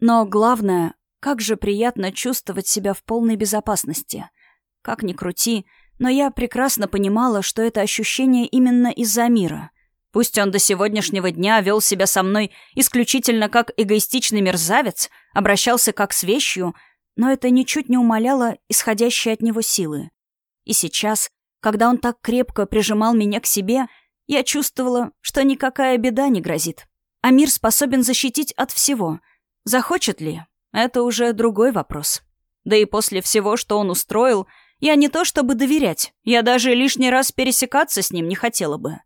Но главное, как же приятно чувствовать себя в полной безопасности. Как ни крути, но я прекрасно понимала, что это ощущение именно из-за мира. Пусть он до сегодняшнего дня вел себя со мной исключительно как эгоистичный мерзавец, обращался как с вещью, но это ничуть не умаляло исходящей от него силы. И сейчас, когда он так крепко прижимал меня к себе, я чувствовала, что никакая беда не грозит. А мир способен защитить от всего. Захочет ли? Это уже другой вопрос. Да и после всего, что он устроил, я не то чтобы доверять, я даже лишний раз пересекаться с ним не хотела бы.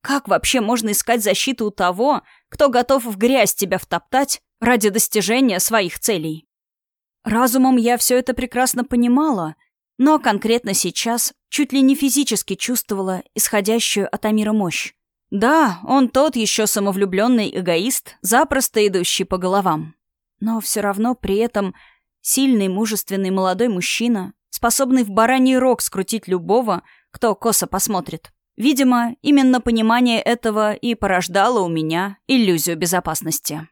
Как вообще можно искать защиту у того, кто готов в грязь тебя втоптать ради достижения своих целей? Разумом я все это прекрасно понимала, но конкретно сейчас чуть ли не физически чувствовала исходящую от Амира мощь. Да, он тот еще самовлюбленный эгоист, запросто идущий по головам. Но все равно при этом сильный, мужественный молодой мужчина, способный в бараний рог скрутить любого, кто косо посмотрит. Видимо, именно понимание этого и порождало у меня иллюзию безопасности.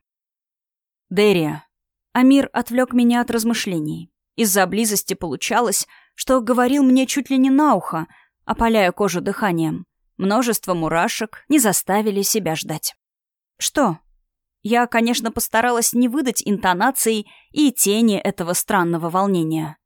Дерия. Амир отвлек меня от размышлений. Из-за близости получалось, что говорил мне чуть ли не на ухо, опаляя кожу дыханием. Множество мурашек не заставили себя ждать. «Что?» Я, конечно, постаралась не выдать интонации и тени этого странного волнения.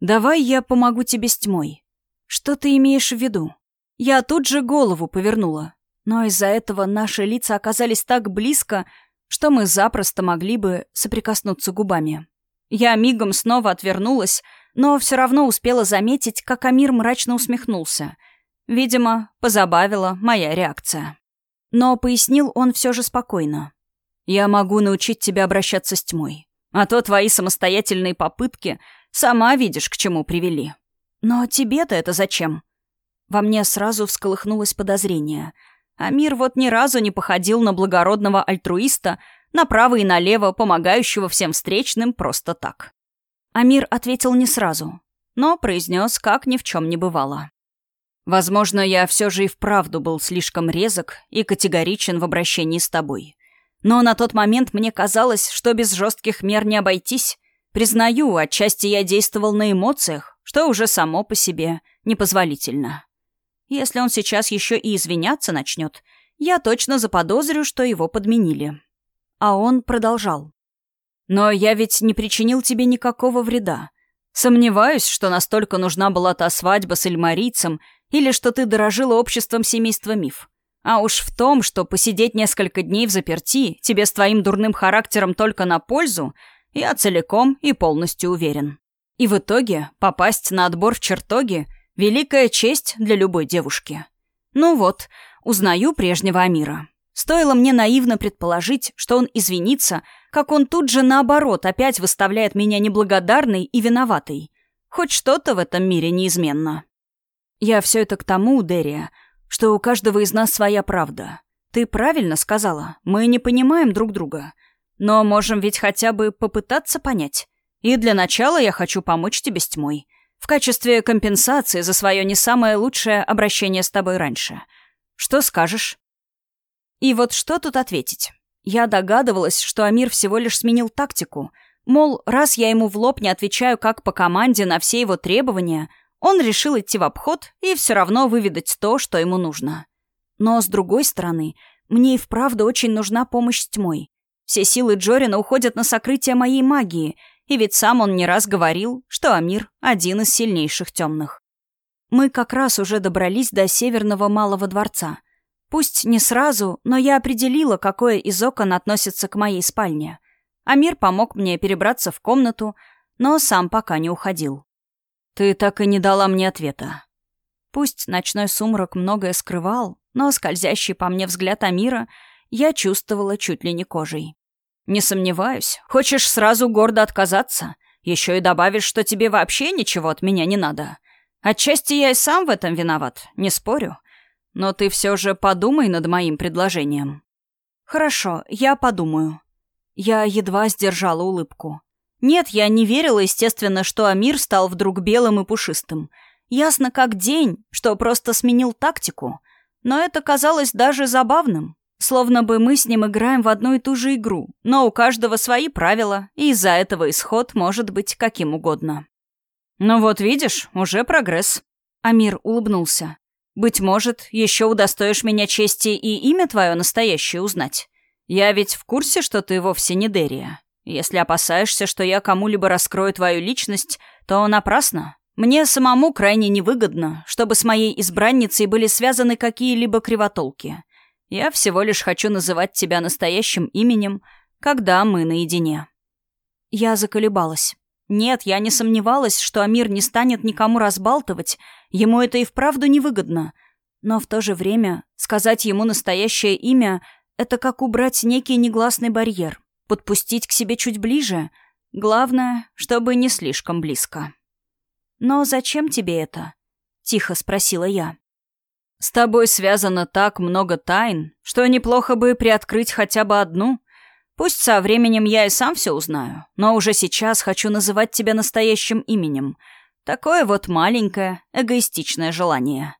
«Давай я помогу тебе с тьмой». «Что ты имеешь в виду?» Я тут же голову повернула. Но из-за этого наши лица оказались так близко, что мы запросто могли бы соприкоснуться губами. Я мигом снова отвернулась, но все равно успела заметить, как Амир мрачно усмехнулся. Видимо, позабавила моя реакция. Но пояснил он все же спокойно. «Я могу научить тебя обращаться с тьмой. А то твои самостоятельные попытки сама видишь, к чему привели. Но тебе-то это зачем?» Во мне сразу всколыхнулось подозрение. А мир вот ни разу не походил на благородного альтруиста, направо и налево помогающего всем встречным просто так. Амир ответил не сразу, но произнес, как ни в чем не бывало. «Возможно, я все же и вправду был слишком резок и категоричен в обращении с тобой. Но на тот момент мне казалось, что без жестких мер не обойтись. Признаю, отчасти я действовал на эмоциях, что уже само по себе непозволительно. Если он сейчас еще и извиняться начнет, я точно заподозрю, что его подменили. А он продолжал. «Но я ведь не причинил тебе никакого вреда. Сомневаюсь, что настолько нужна была та свадьба с эльмарийцем или что ты дорожила обществом семейства Миф. А уж в том, что посидеть несколько дней в заперти тебе с твоим дурным характером только на пользу, я целиком и полностью уверен. И в итоге попасть на отбор в чертоги — Великая честь для любой девушки. Ну вот, узнаю прежнего Амира. Стоило мне наивно предположить, что он извинится, как он тут же наоборот опять выставляет меня неблагодарной и виноватой. Хоть что-то в этом мире неизменно. Я все это к тому, Дерия, что у каждого из нас своя правда. Ты правильно сказала, мы не понимаем друг друга. Но можем ведь хотя бы попытаться понять. И для начала я хочу помочь тебе с тьмой в качестве компенсации за свое не самое лучшее обращение с тобой раньше. Что скажешь?» И вот что тут ответить? Я догадывалась, что Амир всего лишь сменил тактику. Мол, раз я ему в лоб не отвечаю как по команде на все его требования, он решил идти в обход и все равно выведать то, что ему нужно. Но, с другой стороны, мне и вправду очень нужна помощь тьмой. Все силы Джорина уходят на сокрытие моей магии, и ведь сам он не раз говорил, что Амир — один из сильнейших темных. Мы как раз уже добрались до северного малого дворца. Пусть не сразу, но я определила, какое из окон относится к моей спальне. Амир помог мне перебраться в комнату, но сам пока не уходил. «Ты так и не дала мне ответа». Пусть ночной сумрак многое скрывал, но скользящий по мне взгляд Амира я чувствовала чуть ли не кожей. «Не сомневаюсь. Хочешь сразу гордо отказаться? Еще и добавишь, что тебе вообще ничего от меня не надо. Отчасти я и сам в этом виноват, не спорю. Но ты все же подумай над моим предложением». «Хорошо, я подумаю». Я едва сдержала улыбку. Нет, я не верила, естественно, что Амир стал вдруг белым и пушистым. Ясно как день, что просто сменил тактику. Но это казалось даже забавным. Словно бы мы с ним играем в одну и ту же игру, но у каждого свои правила, и из-за этого исход может быть каким угодно. «Ну вот видишь, уже прогресс», — Амир улыбнулся. «Быть может, еще удостоишь меня чести и имя твое настоящее узнать. Я ведь в курсе, что ты вовсе не Дерия. Если опасаешься, что я кому-либо раскрою твою личность, то напрасно. Мне самому крайне невыгодно, чтобы с моей избранницей были связаны какие-либо кривотолки». Я всего лишь хочу называть тебя настоящим именем, когда мы наедине». Я заколебалась. Нет, я не сомневалась, что Амир не станет никому разбалтывать, ему это и вправду невыгодно. Но в то же время сказать ему настоящее имя — это как убрать некий негласный барьер, подпустить к себе чуть ближе. Главное, чтобы не слишком близко. «Но зачем тебе это?» — тихо спросила я. С тобой связано так много тайн, что неплохо бы приоткрыть хотя бы одну. Пусть со временем я и сам все узнаю, но уже сейчас хочу называть тебя настоящим именем. Такое вот маленькое, эгоистичное желание.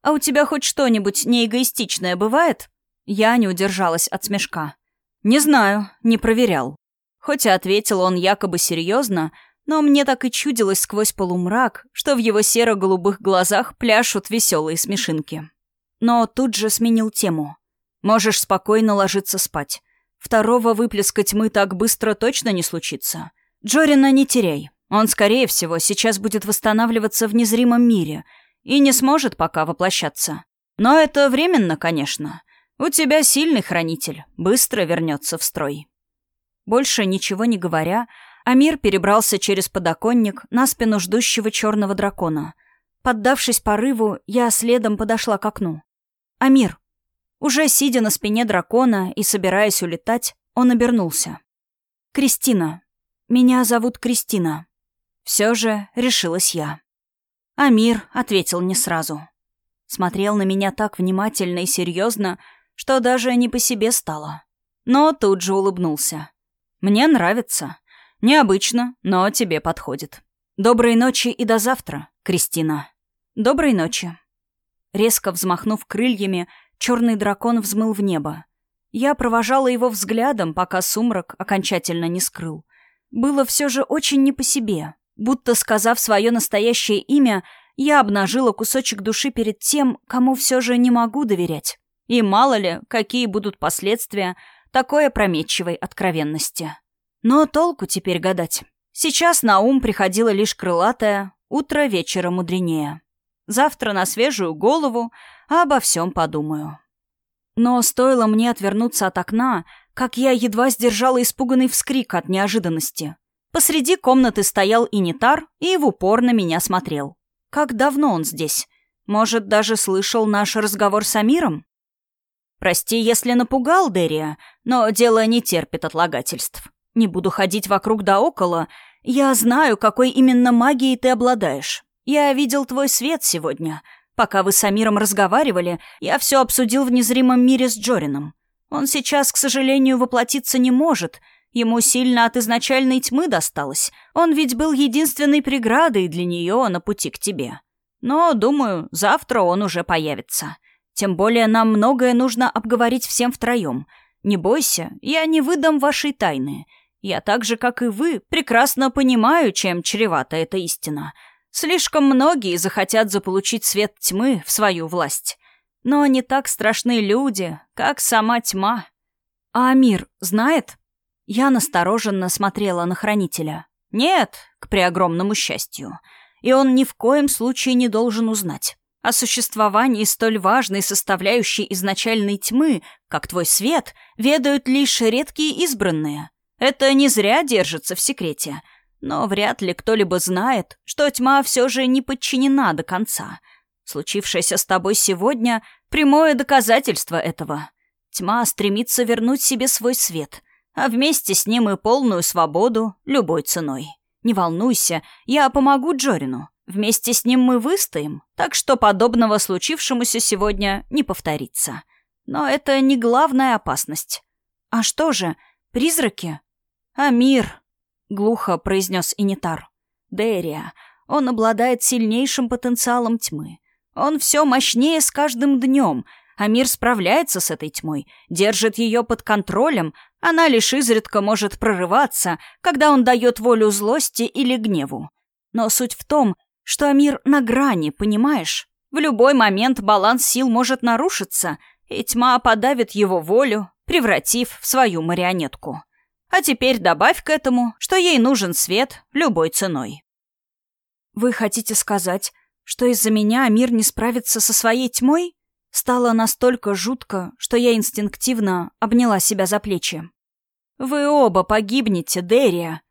А у тебя хоть что-нибудь неэгоистичное бывает? Я не удержалась от смешка. Не знаю, не проверял. Хоть и ответил он якобы серьезно, но мне так и чудилось сквозь полумрак, что в его серо-голубых глазах пляшут веселые смешинки. Но тут же сменил тему. «Можешь спокойно ложиться спать. Второго выплеска тьмы так быстро точно не случится. Джорина не теряй. Он, скорее всего, сейчас будет восстанавливаться в незримом мире и не сможет пока воплощаться. Но это временно, конечно. У тебя сильный хранитель, быстро вернется в строй». Больше ничего не говоря, Амир перебрался через подоконник на спину ждущего черного дракона. Поддавшись порыву, я следом подошла к окну. «Амир!» Уже сидя на спине дракона и собираясь улетать, он обернулся. «Кристина. Меня зовут Кристина». Все же решилась я. Амир ответил не сразу. Смотрел на меня так внимательно и серьезно, что даже не по себе стало. Но тут же улыбнулся. «Мне нравится. Необычно, но тебе подходит. Доброй ночи и до завтра, Кристина. Доброй ночи. Резко взмахнув крыльями, черный дракон взмыл в небо. Я провожала его взглядом, пока сумрак окончательно не скрыл. Было все же очень не по себе. Будто, сказав свое настоящее имя, я обнажила кусочек души перед тем, кому все же не могу доверять. И мало ли, какие будут последствия такой опрометчивой откровенности. Но толку теперь гадать. Сейчас на ум приходило лишь крылатое «утро вечера мудренее». Завтра на свежую голову, а обо всем подумаю. Но стоило мне отвернуться от окна, как я едва сдержала испуганный вскрик от неожиданности. Посреди комнаты стоял инитар и в упор на меня смотрел. Как давно он здесь? Может, даже слышал наш разговор с Амиром? Прости, если напугал Дерия, но дело не терпит отлагательств. Не буду ходить вокруг да около. Я знаю, какой именно магией ты обладаешь. Я видел твой свет сегодня. Пока вы с Амиром разговаривали, я все обсудил в незримом мире с Джорином. Он сейчас, к сожалению, воплотиться не может. Ему сильно от изначальной тьмы досталось. Он ведь был единственной преградой для нее на пути к тебе. Но, думаю, завтра он уже появится. Тем более нам многое нужно обговорить всем втроем. Не бойся, я не выдам вашей тайны. Я так же, как и вы, прекрасно понимаю, чем чревата эта истина. Слишком многие захотят заполучить свет тьмы в свою власть. Но они так страшны люди, как сама тьма. А Амир знает? Я настороженно смотрела на хранителя. Нет, к преогромному счастью. И он ни в коем случае не должен узнать. О существовании столь важной составляющей изначальной тьмы, как твой свет, ведают лишь редкие избранные. Это не зря держится в секрете. Но вряд ли кто-либо знает, что тьма все же не подчинена до конца. Случившееся с тобой сегодня — прямое доказательство этого. Тьма стремится вернуть себе свой свет, а вместе с ним и полную свободу любой ценой. Не волнуйся, я помогу Джорину. Вместе с ним мы выстоим, так что подобного случившемуся сегодня не повторится. Но это не главная опасность. А что же, призраки? «Амир!» — глухо произнес Инитар. «Дерия. Он обладает сильнейшим потенциалом тьмы. Он все мощнее с каждым днем, Амир справляется с этой тьмой, держит ее под контролем, она лишь изредка может прорываться, когда он дает волю злости или гневу. Но суть в том, что Амир на грани, понимаешь? В любой момент баланс сил может нарушиться, и тьма подавит его волю, превратив в свою марионетку. А теперь добавь к этому, что ей нужен свет любой ценой. «Вы хотите сказать, что из-за меня Амир не справится со своей тьмой?» Стало настолько жутко, что я инстинктивно обняла себя за плечи. «Вы оба погибнете, Дерия!»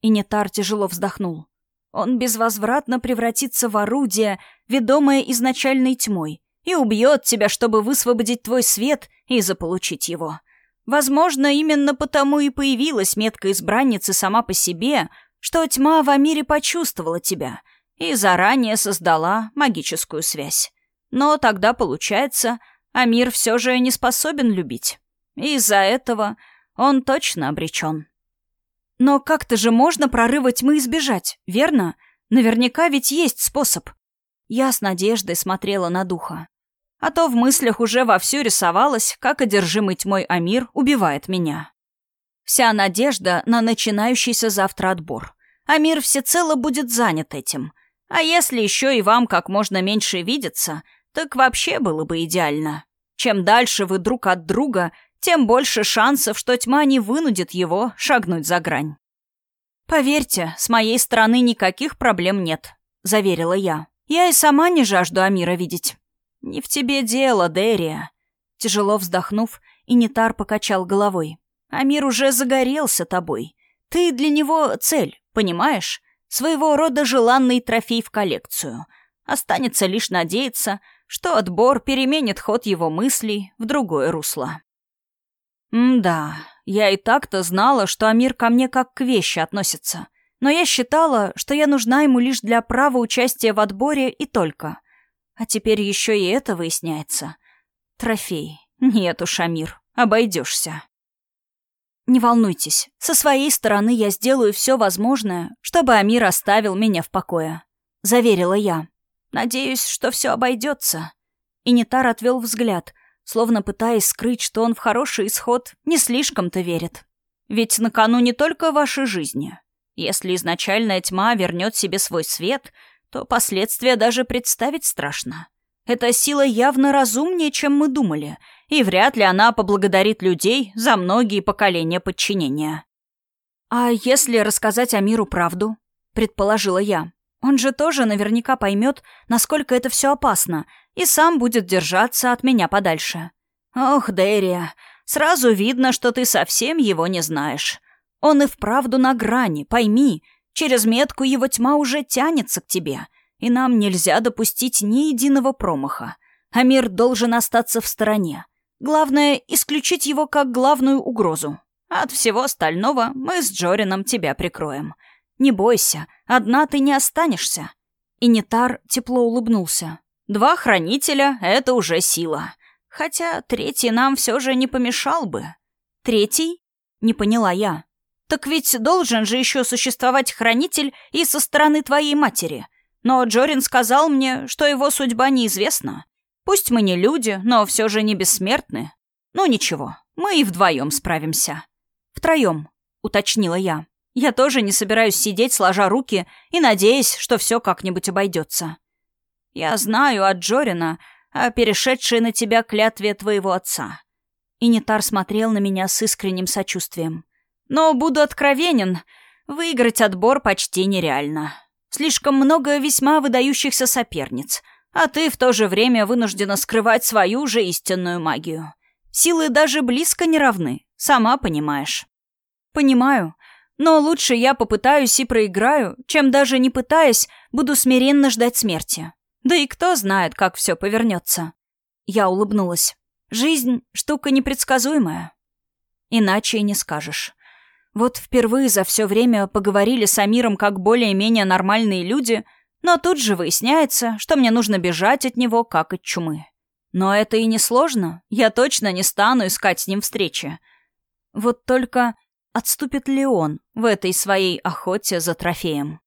И Нетар тяжело вздохнул. Он безвозвратно превратится в орудие, ведомое изначальной тьмой, и убьет тебя, чтобы высвободить твой свет и заполучить его. Возможно, именно потому и появилась метка избранницы сама по себе, что тьма в Амире почувствовала тебя и заранее создала магическую связь. Но тогда, получается, Амир все же не способен любить. Из-за этого он точно обречен. Но как-то же можно прорыва тьмы избежать, верно? Наверняка ведь есть способ. Я с надеждой смотрела на духа. А то в мыслях уже вовсю рисовалось, как одержимый тьмой Амир убивает меня. Вся надежда на начинающийся завтра отбор. Амир всецело будет занят этим. А если еще и вам как можно меньше видеться, так вообще было бы идеально. Чем дальше вы друг от друга, тем больше шансов, что тьма не вынудит его шагнуть за грань. «Поверьте, с моей стороны никаких проблем нет», — заверила я. «Я и сама не жажду Амира видеть». «Не в тебе дело, Дерия». Тяжело вздохнув, Инитар покачал головой. «Амир уже загорелся тобой. Ты для него цель, понимаешь? Своего рода желанный трофей в коллекцию. Останется лишь надеяться, что отбор переменит ход его мыслей в другое русло. М-да, я и так-то знала, что Амир ко мне как к вещи относится. Но я считала, что я нужна ему лишь для права участия в отборе и только. А теперь еще и это выясняется. Трофей. Нет уж, Амир, обойдешься. Не волнуйтесь, со своей стороны я сделаю все возможное, чтобы Амир оставил меня в покое. Заверила я. Надеюсь, что все обойдется. И Нитар отвел взгляд, словно пытаясь скрыть, что он в хороший исход не слишком-то верит. Ведь на кону не только ваши жизни. Если изначальная тьма вернет себе свой свет, то последствия даже представить страшно. Эта сила явно разумнее, чем мы думали, и вряд ли она поблагодарит людей за многие поколения подчинения. «А если рассказать Амиру правду?» — предположила я. Он же тоже наверняка поймет, насколько это все опасно, и сам будет держаться от меня подальше. Ох, Дерия, сразу видно, что ты совсем его не знаешь. Он и вправду на грани, пойми. Через метку его тьма уже тянется к тебе, и нам нельзя допустить ни единого промаха. А мир должен остаться в стороне. Главное — исключить его как главную угрозу. От всего остального мы с Джорином тебя прикроем. Не бойся, одна ты не останешься». И Нетар тепло улыбнулся. «Два хранителя — это уже сила. Хотя третий нам все же не помешал бы». «Третий?» — не поняла я. «Так ведь должен же еще существовать хранитель и со стороны твоей матери. Но Джорин сказал мне, что его судьба неизвестна. Пусть мы не люди, но все же не бессмертны. Ну ничего, мы и вдвоем справимся». «Втроем», — уточнила я. Я тоже не собираюсь сидеть, сложа руки и надеясь, что все как-нибудь обойдется. Я знаю от Джорина о перешедшей на тебя клятве твоего отца. Инитар смотрел на меня с искренним сочувствием. Но буду откровенен, выиграть отбор почти нереально. Слишком много весьма выдающихся соперниц, а ты в то же время вынуждена скрывать свою же истинную магию. Силы даже близко не равны, сама понимаешь. Понимаю, но лучше я попытаюсь и проиграю, чем даже не пытаясь, буду смиренно ждать смерти. Да и кто знает, как все повернется. Я улыбнулась. Жизнь — штука непредсказуемая. Иначе и не скажешь. Вот впервые за все время поговорили с Амиром как более-менее нормальные люди, но тут же выясняется, что мне нужно бежать от него, как от чумы. Но это и не сложно. Я точно не стану искать с ним встречи. Вот только Отступит ли он в этой своей охоте за трофеем?